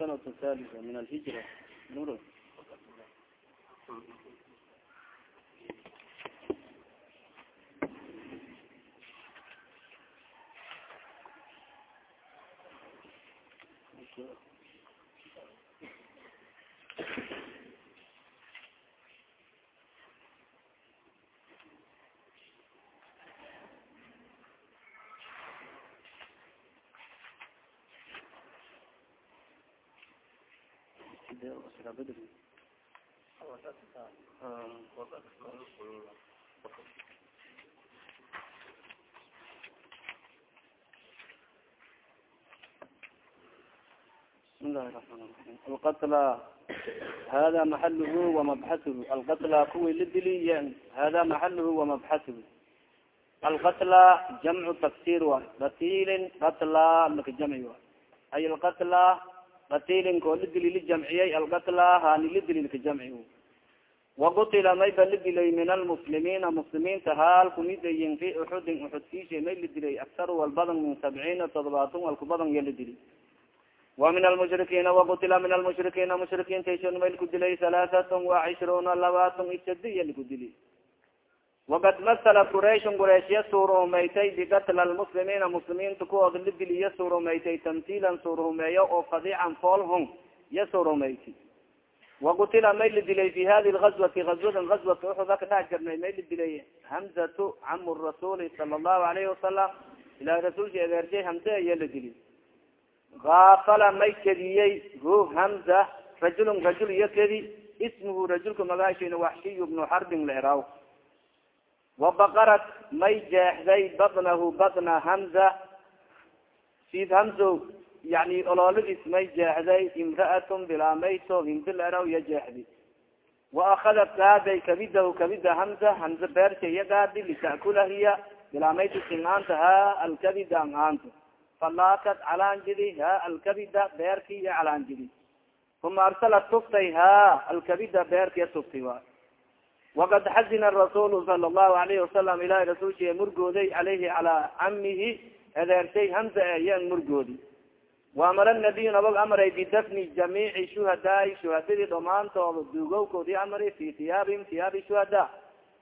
السنة الثالثة من الهجرة نور بسم الله الرحمن الرحيم القتلى hada محlh ومبحثh الqتلى kuwi ladili hada محlh ومبحثh الqتلى جمع تفsيr wa qatilin qatla laka jamci wa ay الqتلى batilnko lidilil jamciyay algatlahani lidililka jamci wagutila may ba lidilay min almuslimiina muslimiinta haalkumidayin fi uxudin uxud kishe may lidilay aksar wal badan min sabciina todobaatan walku badan ya lidili wa min almushrikiina wagutila min almushrikiina mushrikiintaisn maylku dilay halaasatn wa cishruuna labaatan isadi ya likudili wakad masala qurayshun qurayshiya suurhumaytay bikatla lmuslimiina muslimiinta kuwooda lidil iya suurhumaytay tamtiilan suurhumeeyo oo fadican foolhun iya suurhumayti wakutila may la dilay fi hadi lgazwati azwatan azwat uxuda kadhax jirnay may la dilay hamzatu camu rasuuli sala allahu alayhi wasalam ilaah rasuulki adeershay hamze iya la dili aafala may kediyey hu hamza rajulun rajul iyo kedi ismuhu rajulka magaashayna waxshiy bnu xarbin laeraw wabaqarat may jeexday badnahu badna hamza. Sid hamzo yani ololadiis may jeexday imra'atun bilaamayso hindi laeraw iyo jeexdi. Wa akadat gaaday kabidahu kabida hamza hamza beersha iya gaadi litakula hiya bilaamayto sinaanta ha alkabida aanta falaakat calaanjidi ha alkabida beerki iyo calaanjidi uma arsalat tuftay ha alkabida beerkiya tuftay wa waqad xazina rasuul sala allahu alayhi wasalam ilahi rasuulshiya murgooday alayhi calaa camihi adeershay hamza yan murgoodi waamara nabiyu nabag amray bidafni jamiici shuhadaai shuhadadii dhamaantooda duugowkoodii amray fi tiyaabihim tiyaabi shuhada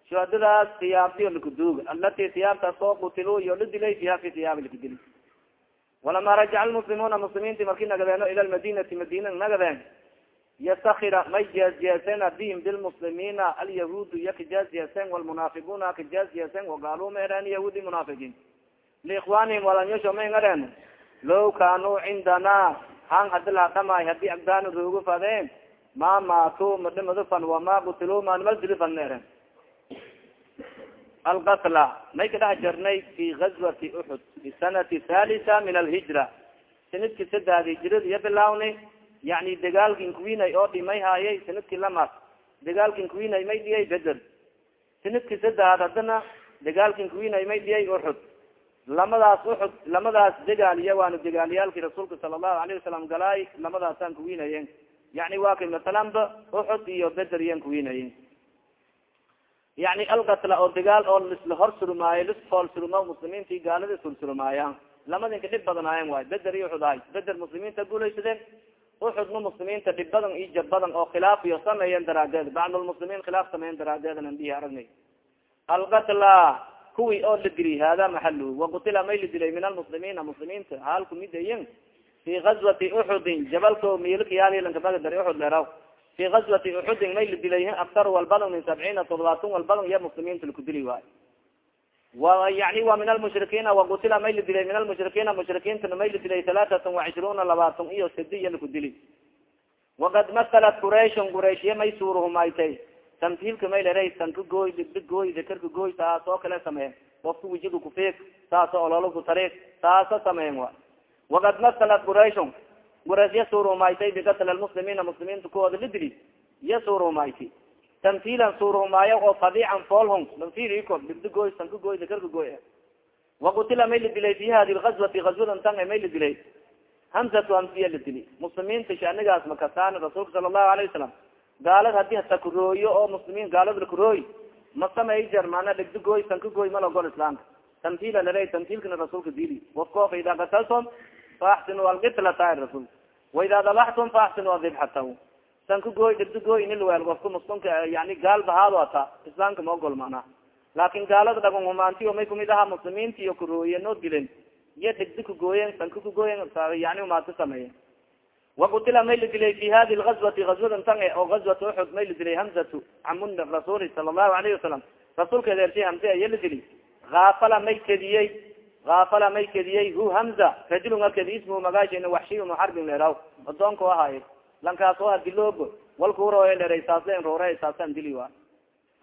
shuhadadaas tiyaabtiyo lakaduuga alati tiyaabtaas oo qutiluu iyo la dilay fiha fi tiyaabi lakadili walama rajaca lmuslimuuna muslimiinti marki nagadeeno ila lmadinati madina nagadeen yastakira may jeesjeesen bihim bilmuslimiina alyahuudu iya kajeesjeesen walmunaafiquna kajeesjeesen wagaaluu maereen yahuudi munaafiqiin liikwanihim walanyosho may ngareen low kaanuu cindana han hadi lahadhamay haddii agdaana roogu fadeen ma maatuu madhimadufan wama kutiluu maanimadilifan maeren alqatla may kadhex jirnay fi gazwati uxud fi sanati halisa min alhijra sanadki saddex hijrada iyo bilawni yani dagaalkin kuwinay oo dhimay haayay sanadki lamas dagaalkin kuwinay may dhiyay beder sanadki saddexaad haddana dagaalkin kuwinay may dhiyay uxud lamadaas uxud lamadaas degaaliya waana degaaliyaalki rasuulka sala allahu alayhi wasalam galaay lamadaasaan kuwinayen yani waa kay masalanba uxud iyo beder iyan kuwinayen yani alkatla oo dagaal oo lisla hor surmaayo lisfool surma muslimiinti gaalada sursurmaayaan lamadinka dhib badanaayan waay. Beder iyo uxud ahay beder muslimiinta guulaysadeen uxudna muslimiinta dhib badan iyo jab badan oo khilaaf iyo sameeyen daraadeed. Bacdlmuslimiin khilaaf sameeyen daraadeedan anbihi aragnay alkatla kuwi oo la dili hada maxaluhu waqutila may la dilay min almuslimiina muslimiinta haal kumidayin fi gazwati uxudin jabalko milkayaallankabagadar uxud leeraw fi gazwati uxudin may la dilay aktar walbadan min sabciina todobaatan walbadan iyo muslimiinta lakudili waay wa yani wa min almushrikiina waqutila may la dilay min almushrikiina mushrikiintana may la dilay talaatatan wacishruuna labaatan iyo sidi iya lakudili waqad masalat qurayshon qurayshya may suurhumaytay tamtiilka may lera sanka gooy dhibdhi gooy dakarka gooy taas oo kale sameyen qofka wijiga kufiig saaso ololo ku tariig taasa sameyen wa. Waqad masalat qurayshon qurayshya suurhumaytay bikatla lmuslimiina muslimiinta kuwooda la dili iya suurhumayti tamtiilan suurhumaayo oo fadican foolhon manfiriko dhibdhi gooy sanka gooy dakarka gooy waqutila may la dilay fi hadi lgazwati gazwadan tan may la dilay. Hamsatu hamsiya la dili muslimiinta shanigaas makasaan rasuulka sala allahu alayhi wasalam gaalad haddii hata kurooyo oo muslimiin gaalad lakurooy ma samey jar mana dhigdi gooy sanka gooy malagol islaamka. Tamtiila lare tamtiilkana rasuulka dili wafkoofa ida kataltom faaxsinu alkitlata rasul waida dabaxtum faaxsinu adibxatahu sanka gooy dhibdo gooy ini laweel qofka muslimka yani gaal bahaado ata islaamka ma ogol mana laakin gaalada dhagon humaanti o may kumid aha muslimiinta iyo kurooye noo dilen iyo dhigdi kagooyen sanka kagooyen yani humaanti sameeye. Wakutila may la dilay fi hadi lgazwati gazwadan tan oo gazwat uxud may la dilay hamzatu camun rasuli sala allahu alayhi wasalam rasuulka adeershay hamze aya la dili aafala may kediyey aafala may kediyey hu hamza. Rajulunga kedi ismu magaashina waxshiy muxarbin leeraw adoonka ahaay lankaas oo roore saasan dili wa.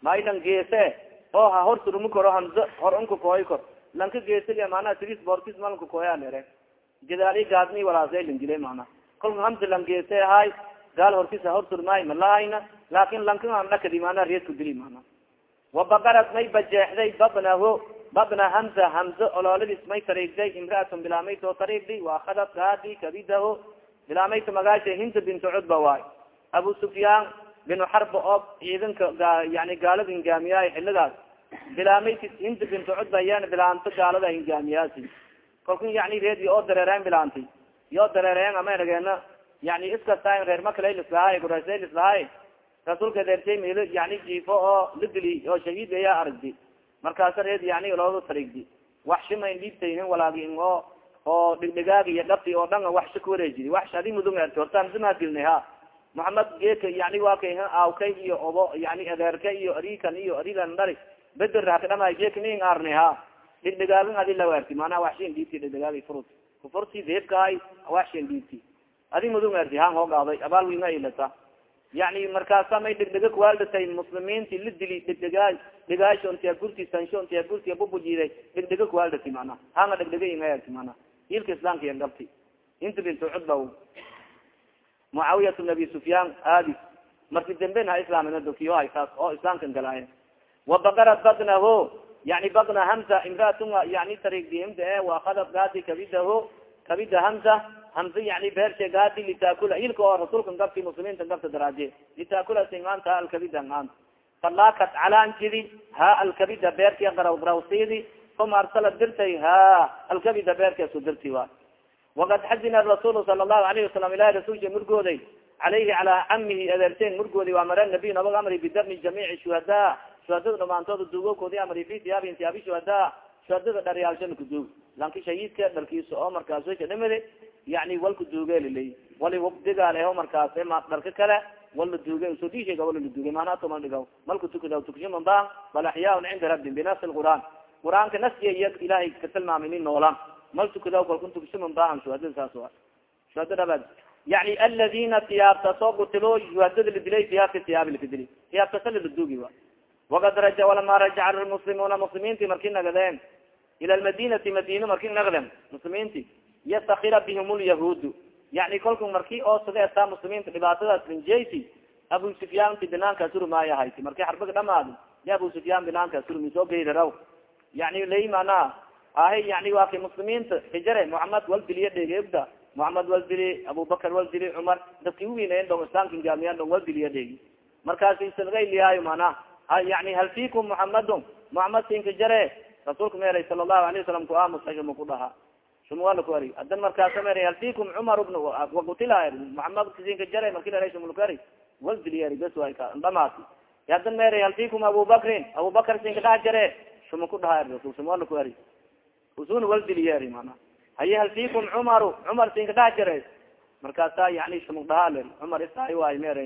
Mailan geese oo ha hor surumi koro hamze hor unka kohoy kor. Lanka geesig mana siris bortis malanka kohoya lere gadaali gaadni walaasaylan dile mana. Kolka hamze lan geese ahay gaal hortisa hor surmaay malahayna laakin lanka an dhakadi mana reedku dili mana. Wabakarat may bajeexday babnaho babna hamza hamze olooladis may tariigday imraatun bilaamayto tariigdi waahadat gaadi kabidaho bilaamayta magaasha hinta bintu cudba waay. Abu sufyaan binu xarba oo ciidanka yani gaalada hingaamiyaay xilidaas bilaamaytis hinta bintu cudba yan bilaanto gaalada hingaamiyaasi kalku yani reedi oo dareereen bilaanti yoo dareereen ama rageena yani iskasta reer makalalislahay gurasalislahay rasuulka deertay meel yani jiifo oo la dili oo shahiid ayaa aragdi markaasa reed yani looga tarigdi waxshima in dhiibtaynin walaagi oo oo dhigdhigaagi iyo dhafti oo dhan waxsha kuwareejidi waxsha adi mudug erti horta hamsima dilnay ha maxamed geeka yani waa kay aawkay iyo obo yani adeerka iyo arikan iyo aridan dhari beder hakadhama geeka ning arnay ha dhigdhigaagin adi lawerti maanaa waxshin dhiibti dhigdhigaagi furut. Kufurti deebkaay waxshin dhiibti adi mudug erti han hoogaaday abaal winga ilata yani markaasa may dhegdhega kuwaaldatay muslimiinti la dili dhegdhegaa dhigaasho gurti sansho ntia gurti bubujiday dhegdhega kuwaaldati mana hanga dhegdhega ingaati mana ilka islaamka yan gabti inta bintu cudba mucaawiyat nabi sufyaan aadi. Marki damben ha islaamina dokiyo haysaas oo islaamkan galaaye wabakarat badnaho yani badna hamza imraatun yani tariigdihimda e waakhadat gaadi kabidaho kabida hamza. Hamze yani beershe gaadi litaakula ilka oo rasuulkan gabti muslimiinta gabta daraaje litaakula singaanta alkabida ngaanta falaakat calaanjidi ha alkabida beerkia garaw garawsidi uma arsala dirtay ha alkabida beerkeesu dirti wa wakad xazina rasuul sala allahu alayhi wasalam ilahi rasulka murgooday calayhi calaa camihi adeerteen murgoodi waa mare nabiy nabag amri bidami jamiici shuhada shuhadada dhamaantooda duugokoodi amri fi tiyaabi tiyaabi shuhada shuhadada dharyaalshana kuduug lanki shahiidka dharkiisa oo markaas wesha dhimidi yani walka duugelilay wali wabdigaaleho markaas ma dharka kale wala duuge sodishiga wala la duuge maanatoma dhigaw malka tukada tukshimaba bal axyaaun cinda rabbin binafsi lqur'aan qur'aanka nasiya iyo ilahay ka tilmaamay nin noolaan mal tukada kalkun tugshiman baahan shuhadada saas wa shuhada dhabaad yani aladina tiyaabta soo gutilo shuhadada la dilay fiha fi tiyaabi lakadili tiyaabtasala la duugi wa wakad raja walama rajaca lmuslimuuna muslimiinti marki nagadeen ila lmadinati madina marki nagden muslimiinti yastakira bihim lyahuud yani kolku marki oo sadeetaa muslimiinta dhibaatadaas linjeysi abu sufyaan ti binaanka surmaaya hayti marki xarbaga ya abu sufyaan binaanka surmi soo geydaraw yani lay mana ahay yani waa kay muslimiinta hijare muxamed wal diliya dheegegda muxamed wal dili abubakar wal dili cumar dadki uwiinayen dong islaamka gaamiyan dong wal diliya dheegi. Markaasi sadgayliyaayo mana yani hal fikum muxamadun muxamed sinka jare rasuulka meeray sala allahu alayh wasalam ku dhaha sumwala ku ari hadan markaasa mer hal fikum cumar bn wakutila muxamed sinka jare marki la sumulkari wal diliya bes ka dhamaati hadan mer hal fikum abubakrin abubakar sinka dhaha jare suma ku dhaha rasul sumwala ku ari? Usuna wal diliya mana haye hal fikum cumaru? Cumar sinka dhaha jare markaasa yani suma dhaha le cumar isaay waay mer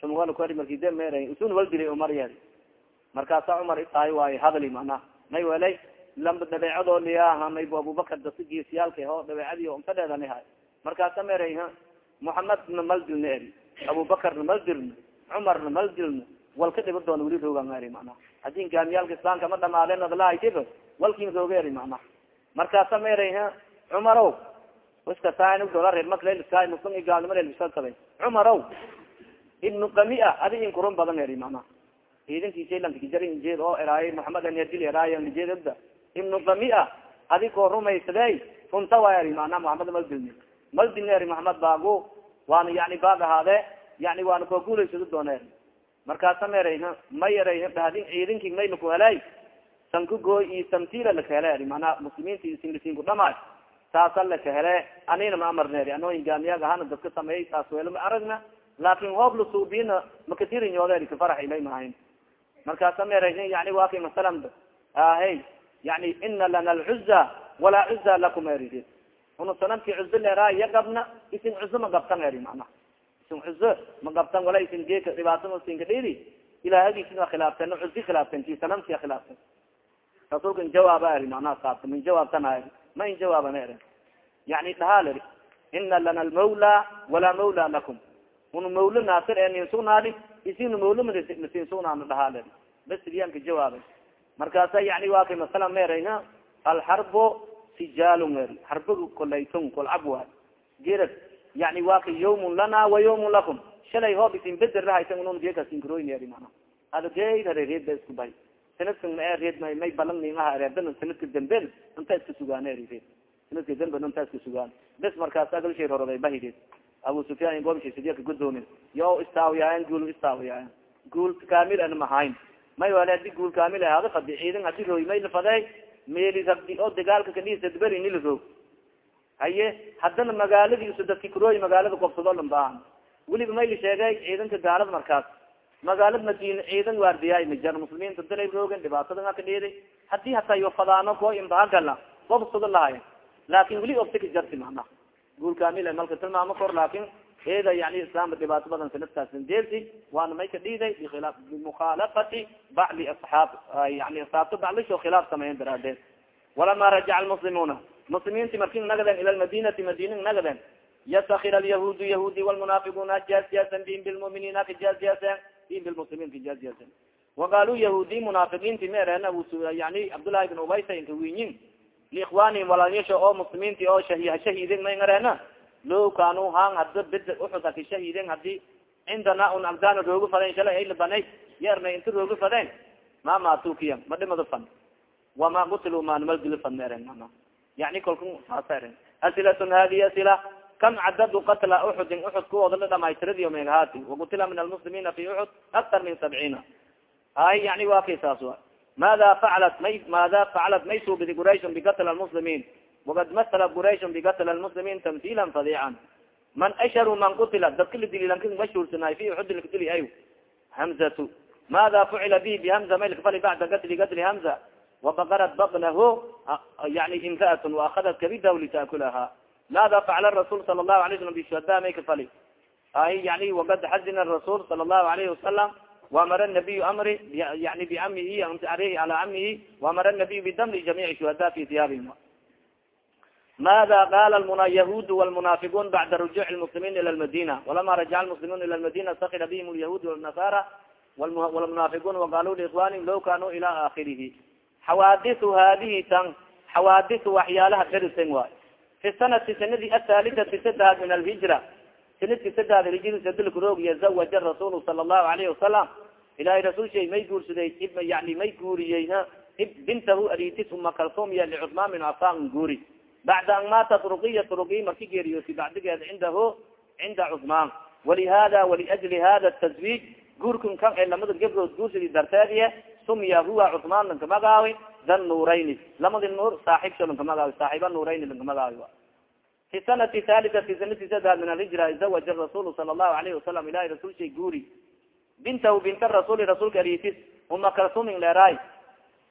sumwala ku ari marki de mer usuna wal diliya umar yeri markaasa cumar isaay waayo hadali mana may welay lamba dabeecadoo liyaha mayb abubakar dasigiisiyaalka ho dabeecadii untadheedani hay markaasa meray muxamedna mal dilna eri. Abubakarna mal dilna cumarna mal dilna walka dhiba doona weli roogan eri mana. Hadii gaamiyaalka islaamka ma dhamaadeen adlahaydib walkin rooga eri mana. Markaasa meray cumarow iskasadola reer maklska muslim gaalnimo reerbisasaday cumarow ibnu kamia adi inkurun badan eri mana. Ciidankiisalankajarinjeed oo eraay maxamed anadil eraay jeedda ibnu kamia adi koo rumaysadey runta waa eri mana maxamed maldilni maldilni eri maxamed baagu waana yani baag ahaade yani waana koo guulaysado doona eri markaasa meray may eray dhadin ciidanki may laku helay sanka gooy iyo samtila laka hele eri mana muslimiinta sinlasiinku dhamaay saasa laka hele anina ma amarneeri ano hingaamiyaag ahana dadka sameeyay saas welo ma aragna. Laakin hoob lasuubina makatirinyooderi kafarax ilay maahayn markaasa mer yani waa kay masalan ahey yani ina lana alcuza walaa cuza lakum eri una sanamki cuzo leeraa iya gabna isin cuzo ma gabtan eri mana isin cuzo ma gabtan wala isin geeka dhibaatama sinka dhidi ilaahagisa khilaaften cuzi khilaaften ki sanamkia khilaaften rasulka jawaaba eri manaa saabta min jawaabtana eri ma in jawaabana eri yani dhahaal eri ina lana almawla walaa mawla lakum. Una mawlo naasir ee nin sugnaadi isina mawlo masin sugnaana dhahaal eri bas diyanka jawaabay. Markaasa yani waa kay masala merayna alxarbo sijaalun eri xarbiga kolayton kolcab waay. Gerad yani waa kay yawmun lana yawmun lakum. Shalay hoob isin beder lahaysan unun geekasinkaroyn eri mana. Ada geydare reed ba isku bay sanadka ma reed ma may balan nimaha reedana sanadka damben inta iska sugaan eri reed sanadka dambe inta iska sugaan bes markaasa galshay roroday bahideed abu sufyaan gobshisidiyaka gudoomin yo istaawiyaayan guul istaawiyaayan guul kamil ana mahayn. May wale adi guul kamil ahada fadi ciidan adi roy may lafadey rabdi oo dagaalka kadhisadberi nila roog haye haddana magaaladii usa dadki kurooy magaalada gobsado lambaahan weliba may la sheegay ciidanka gaalada markaas. Magaalada madina ciidan waardiyaay majar muslimiinta dalay roogen dhibaatada ka dhiiday haddii hataa yo fadaano ko imbahagala gobsado lahay laakin weli obsaka jarti mana guul kamil malka tilmaamo kor laakin eda yani islaamka dhibaato badan sanadkaas deerti waana may ka dhiiday bimukhaalafati bacdi asxaab yani asaabto baclisho khilaaf sameeyen daraadeed walama rajaca lmuslimuuna muslimiinti marki nagaden ila lmadinati madina nagaden yastakir alyahuudu yahuudi walmunaafiquna jaaziyaasan bihim bilmuminiina kajaaziyaasen bihim bilmuslimiin kajaaziyaasen waqaaluu yahuudi munaafiqiinti meereen yani cabdullahi bin ubaysa inka winyin. Liikwanihim walaalyasha oo muslimiinti oo shahidin may ngareena low kaanuu han hada bed uxud aki shahiden haddii cindana un agdana roogi faden shalay ay labanay yeerna inta roogi faden. Ma matukiya ma dhimado fan. Wama kutilu maanmalgili fan meeren yani eren asilatun hadihi asila kam cadadu katla uxudin uxud kuwooda la dhamaytiradiyo megahaati wakutila min almuslimiina fi uxud aktar min sabciina ay yani waa kay saas wa mada facalat may mada facalat may suubidi qurayshun bikatl lmuslimiin wakad masala qurayshun bikatl lmuslimiin tamhiila fadiican man asharu man kutila dadka la dili lanka mashhuursanay fi uxud lakdili ay hamzatu mada fucila bihi bihamza may lakfali bacda katli katli hamza wabakarat baknahu yani imraat waahadat kabidahu litaakulaha mada facala rasul sala lahu alay slam bishuhada may kafali ay yani wakad xazina rasul sala lahu alayhi wasalam وamara النabiy amri yani bamihi aleyh ala camihi وamara النabiy bidamri jamic shuhada fi diyaabihim mada qala yahud wlmunafiqun bacda rujuc lmuslimin ila lmadina walama rajaca lmuslimun ila lmadina sakira bihim lyahud wlnasara wlmunafiqun waqaluu liikwanihim law kanuu ila akhirihi xawaadisu hadihi tan xawaadisu waxyaalaha derisan waay. Fi sanati sanadi athalitati sadad min alhijra sanadki sadad hijri sadilkuroog yazawaja rasul sala allahu alayhi wasalam ilahay rasul shay may guursaday yani may guuriyey bintahu aritis uma kalsum ya licusmaan bin afan guuri. Bacda an maatat ruqiyat ruqiy marki geeriyooti bacdigeed cindahu cinda cusmaan walihada waliajli hada tazwiij guurkan kan ee lamada gabrood guursadi darteediye sumya huwa cusmaan lanka magaawi dan nuurayni lamadi nuur saaxibsho lanka magaawi saaxiba nuurayni lanka magaawi fi sanati halitati sanati sadad min alhijra zawaja rasul sala allahu alayhi wasalam ilahi rasul shay guuri bintahu binta rasuli rasulka aritis uma kalsumin leeraay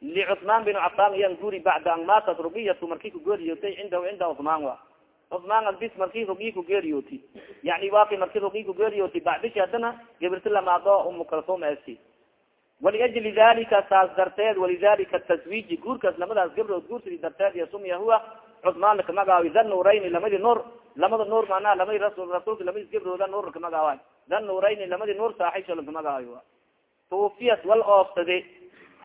licusmaan bin cafan iyan guuri bacda an maatat rugiyatu marki kugeeriyootay cindahu cinda cusmaan wa. Cusmaan albis marki rugiy kugeeriyooti yani waki marki rugiy kugeeriyooti bacdishi haddana gabirti lamaado umu kalsum esti waliajli dalika saas darteed walidalika taswiiji guurkaas lamadaas gabrood guursadi darteed iyo sumya huwa cusmaan lakamagaawi dan nuurayni lamadi nuur lamada nuur manaa lamadi rasul rasulka lamadis gabrooda nuur lakamagaawa dan nuurayni lamadi nuur saaxibsho lakamagaawi tuufiyat wal oofsade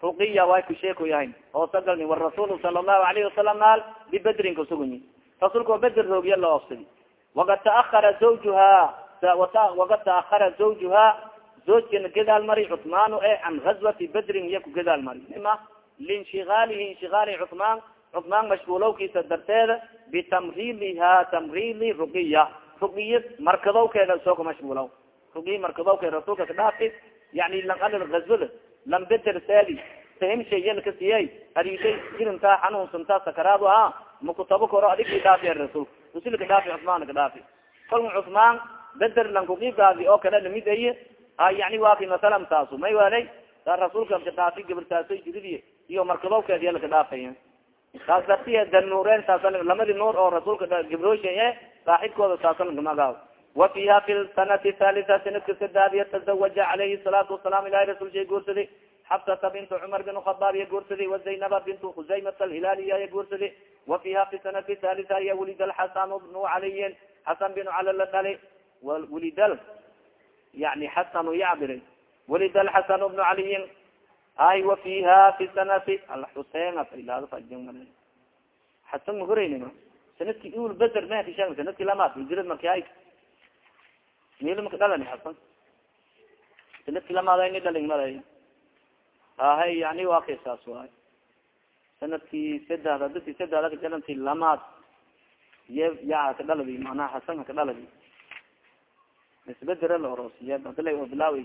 ruqiya way ku sheeko yahay oosagalni warasulu sala allahu alayhi wasalam naal bibedrin kasugunyi rasulka oo beder roogiya la oofsadi wakad taahara zawjuha wakad taahara zawjuha zoojkana gadaal mari cusmaanu e can gazwati bedrin iya gadaal mari ima linshigaalihi inshigaali cusmaan cusmaan mashgulowkiisa darteeda bitamriliha tamrili ruqiya ruqiya markadowkeeda soo ka mashgulow ruqiya markadowkeed rasuulka kadhaafi yani lanal gazwada lambeder saadi fahimshay yalka siyay hariishay jirintaa xanuunsantaa sakaraadu a makutabo koro adig idhaafi rasulka rasulka dhaafi cusmaan ka dhaafi kalma cusmaan beder lankuqiibkaasi oo kale la mid ay yani waa ki masalan taasu may walay saa rasuulka ka dhaafi gabartaaso jiridiy iyo markadowkeed iya laka dhaafay. Taas dartiya danuureen saasa lamadi nuur oo rasuulka gabrosha e saaxibkooda saasa lakamagaao wa fiha fi sanati halita sanadka sadaadiya tazawaja calayhi salaatu wasalaam ilahi shay guursaday. Xabsata bint cumar bin khadaab iya guursaday wazaynaba bint khusaymat alhilaaliya iya guursaday. Wa fiha fi sanati halita iya wulid alxasan bnu caliyin xasan bin cala la dhali wulidal yani xasan yacbiri wulid alxasan bnu caliyin ay wa fiha fi sanati alxusein xasan mahoreyni sanadki ul beder mahkishe sanadki lamaad hijirad marki ay mil maka dhalani xasan sanadki lamaad ayni dhalin malay ahay yani waa saas waay sanadki sadexda dadki sadexda kajalanti lamaad ye yaa ka dhaladi manaha xasan ka dhaladi isbedera la orosiye adala oo bilaawi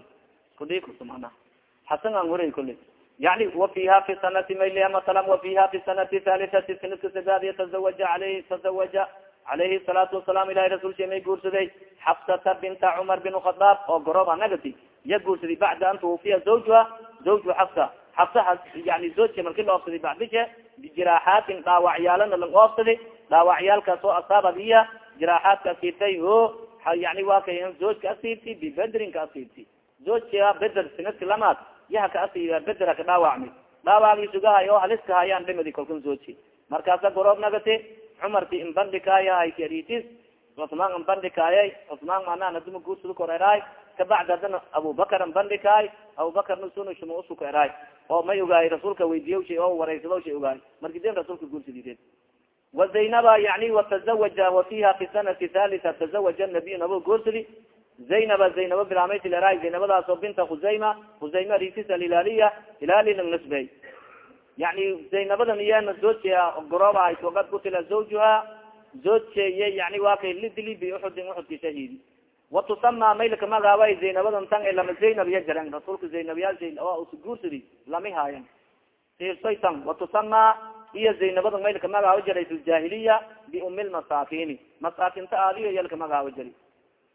kudii kurto manaha xasan aan waray kuli yani wafiha fi sanati maylia masala wafiha fi sanati halisati sanadka sadaadiya tazawaja alayhi tazawaja calayhi salaatu wasalaam ilahi rasul sha may guursaday xabsata binta cumar bin khadaab oo gorob anagati ya guursaday bacda an tuwafiya zawjuha zawju xabsa xabsa yani zoojka marki la oofsaday bacdishe bijiraaxaatin dhaawacyaalana lang oofsaday dhaawacyaalkaas oo asaabad iya jiraaxaadka asiibtay o yani waa kay zoojka asiibti bibedrin ka asiibti. Zoojka beder sanadka lamaad. Yaha ka asiiba beder haka dhaawacmi. Dhaawacgi sugahay oo haliska hayaan dhimadi kalkan zooji. Markaasa goroob nagati cumarti imbandhikaaya haykiaritis cusmaan imbandhikaayay cusmaan manaa haduma guursada koreeraay kabacdi hadana abubakar imbandhikaay abubakar nusuna shuma usuka oo may ogaay rasuulka weydiiya shay oo wareysado shay ogaay marki den rasuulka guursadideen wa zaynaba yani watazawaja wa fiha fi sanati halita tazawaja nabiy nabo guursadi zaynaba zaynaba bilamayt leraay zaynabadaasoo binta khusayma khusayma ritis alilaaliya ilaali lang nasbey yani zaynabadan iyana zoojea goroobahay wagad kutila zawjuha zoojeye yani waa kay lidili bi uxudin uxudki shahidi watusama maylka magaabay zaynabadan tan lama zaynab iya jaren rasuulka zaynabyaal usa guursadi lami haayan siirsoy tan watusama iyo zaynabadan maylka magaabo jaray fi ljahiliya biumi lmasakini masaakinta aadiyo yalka magaabo jari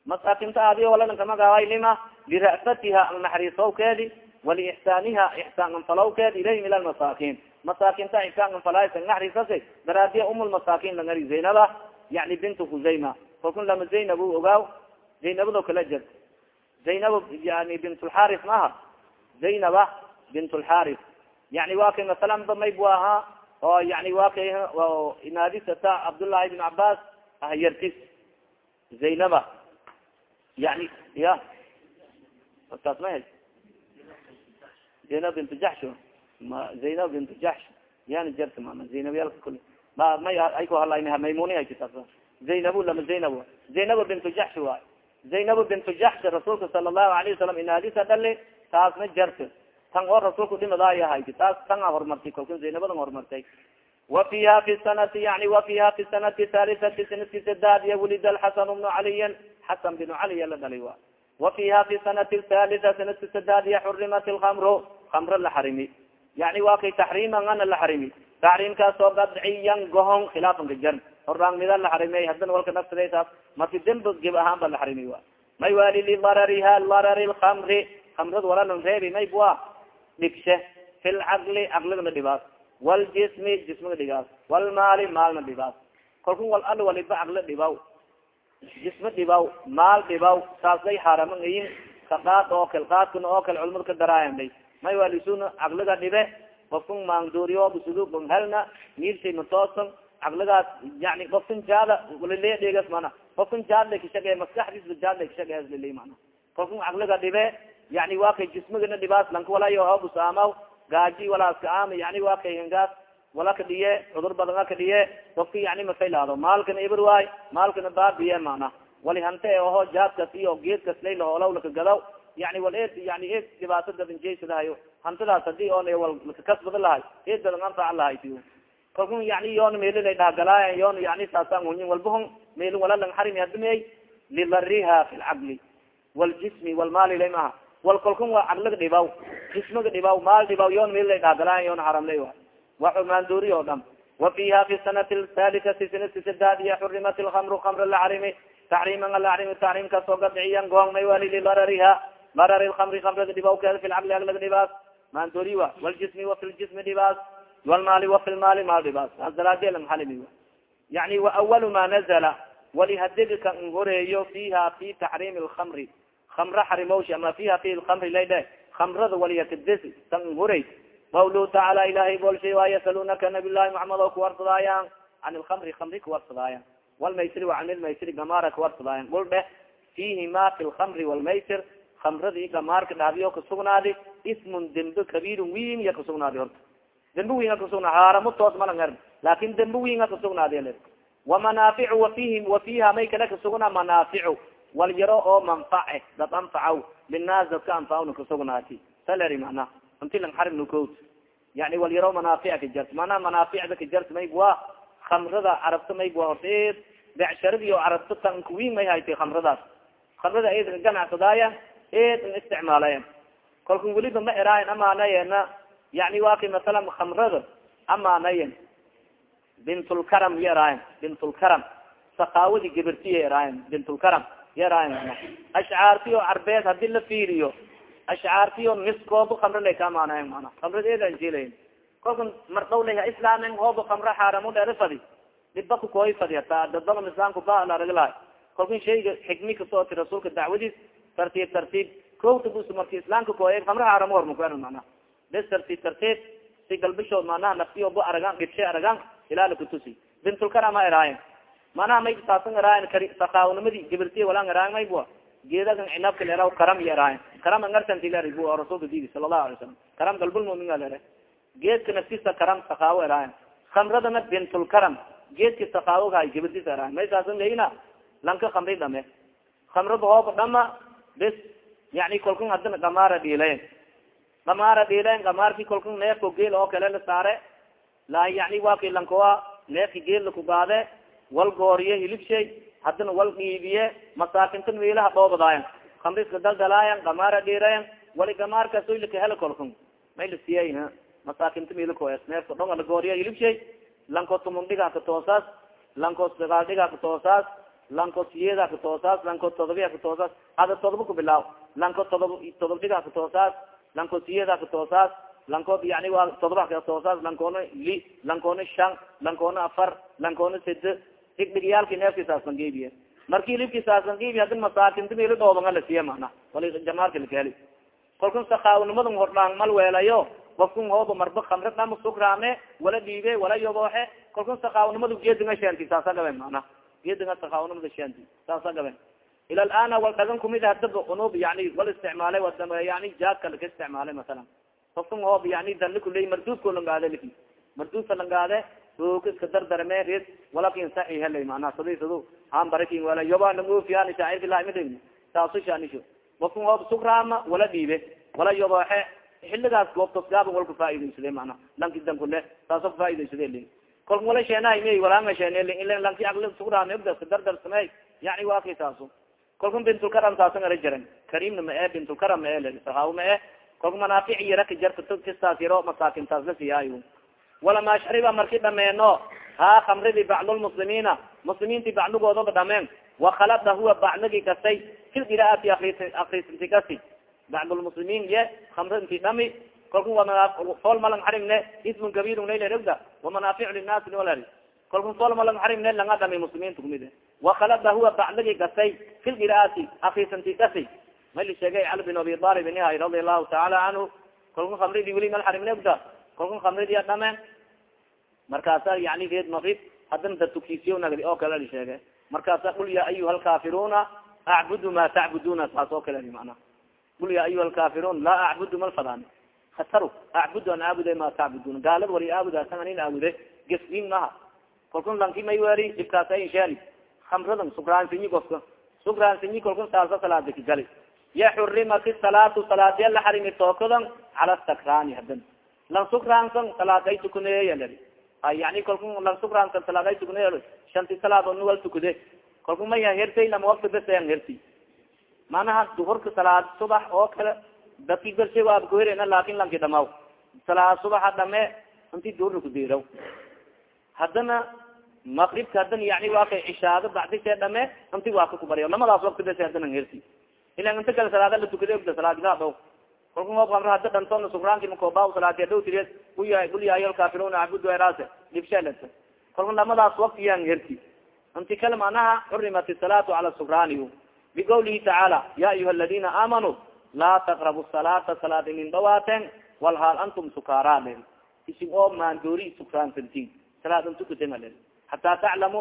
masaakinta aadiyo walalanka magaabay lima lira'fatiha naxariisowkeedi waliixsaaniha ixsaan anfalowkeed ilayhim ila lmasaakin masaakinta ixsaan anfalaasa naxariisase daraadiya um lmasaakin langari zaynaba yani bintu khusayma kalkun lama zaynab u ogaaw zaynabado kala jer zaynab yani bintulxaris maaha? Zaynaba bintulxaris yani waa kay masalan ba may bu ahaa oo yani waa kay inaadisata cabdullahi ibn cabas ah yartis zaynaba yani ya. Taas ma hay zaynab bint jaxsh ma zaynab bint jaxsh yani jarta mana zaynabyaalka kuli ma may ay ku hadlayna maymuni hay kitaas zaynabu lama zaynab zaynab bintu jaxsh waay zaynab bintu jaxsh rasuulka sala allahu alayhi wasalam inaadisa dhali taasna jarta tan oo rasuulku dhimadaaya hayti taas tan a horumartay kalka zaynabadan horumartay wa fiha fi sanati yani wa fi sanati halisati sanadki sadaad ya wulida alxasan bnu caliyin xasan binu caliya la dhalay wa wa fi sanati halisa sanadki sadaad ya xurimat lkamro kamro la xarimi yani kay taxriiman ana la xarimi taxriimkaas oo gohon khilaafan ka jar horaan mida la xarimey hadana walka nafsaday taas marki demb gib ahaan la xarimi wa. May wali lidarariha darari lkamri kamrad reebi may bua dhigshe fi lcaqli caqligana dhibaas waljismi jismiga dhigaas walmaali maalna dhibaas kalku wal al waliba caqli dhibaw. Jismi dhibaw maal dhibaw saasay xaaraman ayin kaqaad oo kal qaadkana oo kale culmad ka daraayanday may walisuna caqliga dhibe kofkan maanduuriyo busudug helna miirshay matoosan caqligaas yani kofkan jaada lile dhegas mana kofkan jaad lay kashaqeey maskaxdiisba jaad lay kashaqeeya lile mana kofkan caqliga dhibe yani waa kay jismigana dhibaas lanka walayo hobus amaw gaaji walaaska ama yani waa kay hengaas wala ka dhiye cudur badanga ka dhiye kofka yani mafaylaado maalkana ibr waay maalkana baabiye mana wali hante oho jaadkas iyo geedkas layla hoolaw laka gadaw yani wal ed yani ed dhibaato dadanjeysadahayo hantidaas haddii oon wal lakakasbada lahay ed dadan anfaca lahay tiyo kalkun yani yoona meeli lay dhahgalaayan yoona yani saasaan hunyin walbahon meelin wala lang xarimi hadimey lidariha fi lcaqli waljismi walmaali lay maha wal kalkun waa caqliga dhibaw jismiga dhibaw maal dhibaw yoona meeli lay dhahgalaayan yoona haramlay wa. Wa xumaandoori oo dham wa fiha fi sanati thalithati sanati sadaadiya xurimat lkamru kamr laxrimi taxriman alaxrimi taxrimkaasoo gadciyan goongmay wali lilarariha larari lkamri kamrada dhibawkeeda fi lcaqli aglaga dhibaas maandoriwa waljismi wa. Fi ljismi dhibaas walmaali wa fi lmaali maal dhibaas asdaraadelahalimi yani wa awalu ma nazala. Wali hadigi ka horeeyo fiha fi kamra xarimowshi ama fiha fi lkamri laydhe kamrada waliyatdes tan horey qawluhu tacaala ilahay bolshay waa yasalunaka nabiy llahi maxamed oo kuwarsadaayan can lkamri kamri kuwarsadaayan walmaysri wa can lmaysri gamaara kuwarsadaayan gul dheh fihi ma fi lkamri walmaysir kamradi gamaarka dhahdiyo kasugnaadi ismun dembe kabiirun win ya kasugnaadi horta. Dembe winga kasugna haaramo toos malangar laakin dembe winga kasugnaadi wamanaaficu wafihi wa fiha may kale kasugna manaaficu wal yaro oo manface dad anfacaw linaas dadka anfacna kasugnaati saleri mana inti lang xarim nukot yani wal yaro manaafica kajart mana manaaficda kajart mayb wa kamrada carabta mayb wa horta becsharadi o carabta tankuwin may haytay kamradaas kamrada ed ganacsadaaya ed n isticmaalayan kalku weliba ma eraayan amaanayena yani waki masalan kamrada amaanayen bintulkaram ya eraayan bintulkaram sakaawadi gabartiya eraayan bintulkaram ya eraayan ashcaarti o carbeed haddii la fiiriyo ashcaarti o niskooba kamra lay ka amaanayan mana kamrada eedan jelayn kolka mardhaw laya islaamen hooba kamra xaaramo dheera fadi. Dhiba kukooy fadi hataa dadbadan islaamka baalaraglahay kolkan shayga xikmi kasooti rasuulka dacwadiis tartiib tartiib. Kowta bus marka islaamka kooye kamra xaaramo hormakuer mana bes tartiib tartiib si galbishood manaha naftiyo bu aragan dhibshe aragan ilaa lakutusi bintulkarama eraayen manaha may saasan eraayen sakaawnimadi gibirtiy walan eraayen may bua geedagan cinabka leeraw karam iyo eraayen karam angartantileri bu rasulka digi sala allahu alay salam karam galbulmumin alere geedka naftisa karam sakaawo eraayen kamradana bintulkaram geedka sakaawogahay gibirtisa eraayen may saasan leina lanka kamri dhame kamrada hooba dhama bes yani kolkan hadana dhamaara dhiileen dhamaara dhiileen dhamaarki kolkan neefko geel oo kale la saare la yani waki lankoa neefki geel lakugaade wal gooriye hilibshay hadana wal dhiibiye masaakintan wiilaha dhoobadaayan kamriska daldalaayan dhamaara dhiirayan wali kolkan may la siyay masaakinta miilkoes neefka dhonga la gooriye hilibshay lanko toosaas lanko sagaaldhiga ka toosaas lanko siyeda katoosaas lanko todobiya katoosaas ada todoba kubilaaw lanko todob todob dhiga katoosaas lanko siyeda katoosaas lanko yani waa todoba katoosaas lankoona li lankoona shan lankoona afar lankoona sede dhigdhigyaalki neefki saaslan geebiye marki geebiye hadin masaakinta mili dhoobanga la siya mana wali jamaarka lakaheli kolkan sakaawnimada hordhaan mal weelayo. Kofkun hooba marba kamre dhama sukraame wala dhiibe wala yobooxe. Kolkan sakaawnimadu geedinga sheenti saasa gabe mana geedinga sakaawnimada sheenti saasa gabe ila alana wal dhagan kumid hadaba unub yani wal isticmaalay yani jaadka laka isticmaalay masalan. Kofkan hoob yani danli kuley marduudko langaade liki. Marduudka langaade ooka iska dardarme res walakin saxi helay mana sadisadu han barakin wala yoba langofiyan shaacirkilaimidin saasu shanisho kofkan hoob sukraama wala dhiibe wala yobooxe xiligaas goobtosgaaba wal kufaa'idaysade mana lanki dankule saaso kufaa'idaysade lin kolka wala sheenahay may walaanga sheenel ila lanki akli sukraame ogdaska dardar samey yani waa kay saaso kolka bintulkaram saasan ara jaren karimna ma e bintulkaram ma e sahaawo ma e kolka manaafic yara ka jarta kistaas yaro masaakintaas la siyaayo walama shariba marki dhameeno. Ha kamridi bacdlmuslimiina muslimiinti bacdigoodoba dhameen wakhalada huwa bacdigi kasay. Fil qiraati akrisinti kasi bacdlmuslimiin ye kamra inti dhami kolka fool malang xarimne ismun kabir naylerogda wamanaafic linaasi walari kolka fool malang xarimne langa dhami muslimiinta kumid wakhalada huwa bacdigi kasay. Fil qiraati akrisinti kasi. Mali sheegay cali bin abi alib radi allahu taala canhu kolka kamridi weli mal xarimne ogda kolka kamridiya dhame markaasa yani reed magrib hadana datukisiyo nagdi oo kale li sheege markaasa ya ayuha alkafiruna acbudu ma tacbuduna saas kale mana qul ya ayuha alkafirun laa acbudu mal fadaan hatar acbudu an aabude ma tacbuduna gaalad wali aabudasan anin aabude gesdin maha kolkun lanki may weri dhibkaas ay sheeni kamradan sukraansinyi kofka sukraansinyi kolkun saasa salaadaki gali. Ya xurimati salaatu salaadiya la xarimi tookadan cala sakrani hadan lan sukraansan salaad ay tukuneeya yani kalku lan sukraansan salaad ay tukuneeya shanti salaad wal tukude kalku maya hertay lama wakti besayan herti. Manaha duhurka salaad subax oo kale dadki bershe waa kuherena laakin lanki dhamaw salaad subaxa dhame inti duhurna kudiraw haddana makribka haddana yani waa kay cishaado bacdisee dhame inti waa ka kubarya lamadaas wakti bes haddana hersi ilan inta kale salaada la tukada ogda salaadigaa dhow kalku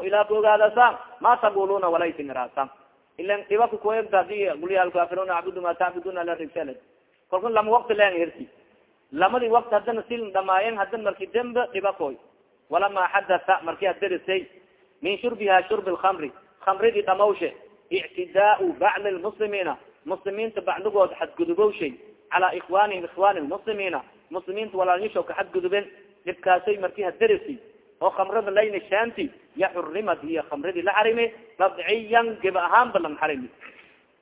ilaa ku ogaadasa ma taquluna walaysin iraasan ilan dhibaka kuegta ala rigsal kalku lama wakti len hersi lamadi wakti hadana sil dhamaayen hadan marki dembe dhibakoy walama xadata marki hadarisay min shurbiha shurbi lkamri kamridi dhamawshe ictidaau bacli lmuslimiina muslimiinta bacdigood xadgudubowshay cala ikwanihim ikhwani lmuslimiina muslimiinta walaalnisho ka xadguduben dhibkaasay marki hadarisi oo kamrada layna shaanti ya xurimad hiya kamradi la xarimi dabciyan geba ahaanba lang xarimi